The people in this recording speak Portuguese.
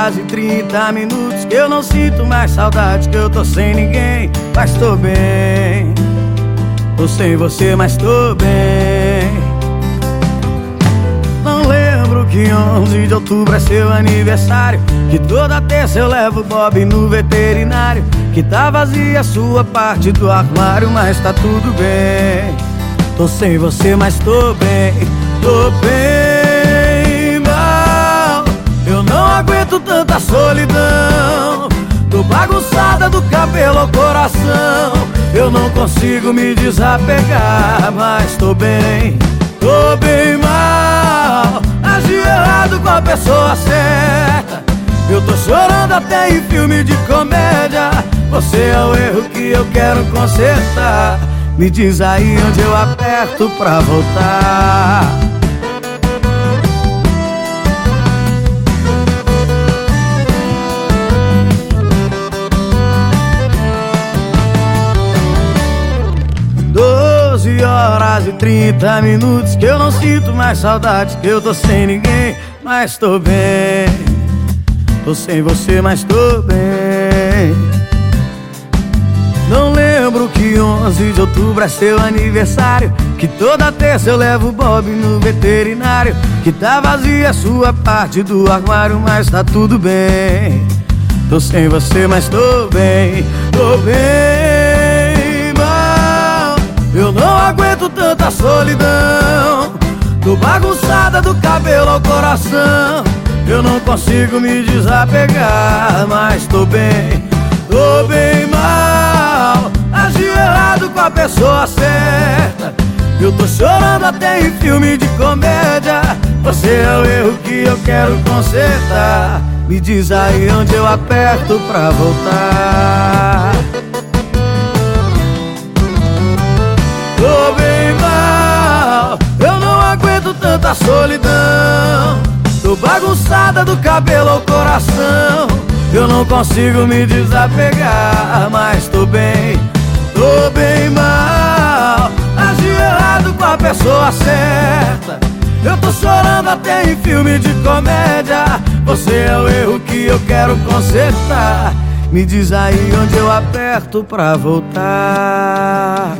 horas e 30 minutos que eu não sinto mais saudade, que eu tô sem ninguém, mas tô bem. Tô sem você, mas tô bem. Não lembro que 11 de outubro é seu aniversário, que toda terça eu levo Bob no veterinário, que tá vazia a sua parte do armário, mas tá tudo bem. Tô sem você, mas tô bem, tô bem aguento tanta solidão. Tô bagunçada do cabelo ao coração. Eu não consigo me desapegar, mas tô bem, tô bem mal. Agi errado com a pessoa certa. Eu tô chorando até em filme de comédia. Você é o erro que eu quero consertar. Me diz aí onde eu aperto pra voltar. Doze horas e trinta minutos que eu não sinto mais saudade, que eu tô sem ninguém, mas tô bem. Tô sem você, mas tô bem. Não lembro que 11 de outubro é seu aniversário Que toda terça eu levo o Bob no veterinário Que tá vazia a sua parte do armário Mas tá tudo bem Tô sem você, mas tô bem Tô bem aguento tanta solidão. Tô bagunçada do cabelo ao coração. Eu não consigo me desapegar Mas tô bem, tô bem mal. Agi errado com a pessoa certa. Eu tô chorando até em filme de comédia. Você é o erro que eu quero consertar. Me diz aí onde eu aperto pra voltar tanta solidão. Tô bagunçada do cabelo ao coração. Eu não consigo me desapegar Mas tô bem, tô bem mal. Agi errado com a pessoa certa. Eu tô chorando até em filme de comédia. Você é o erro que eu quero consertar. Me diz aí onde eu aperto pra voltar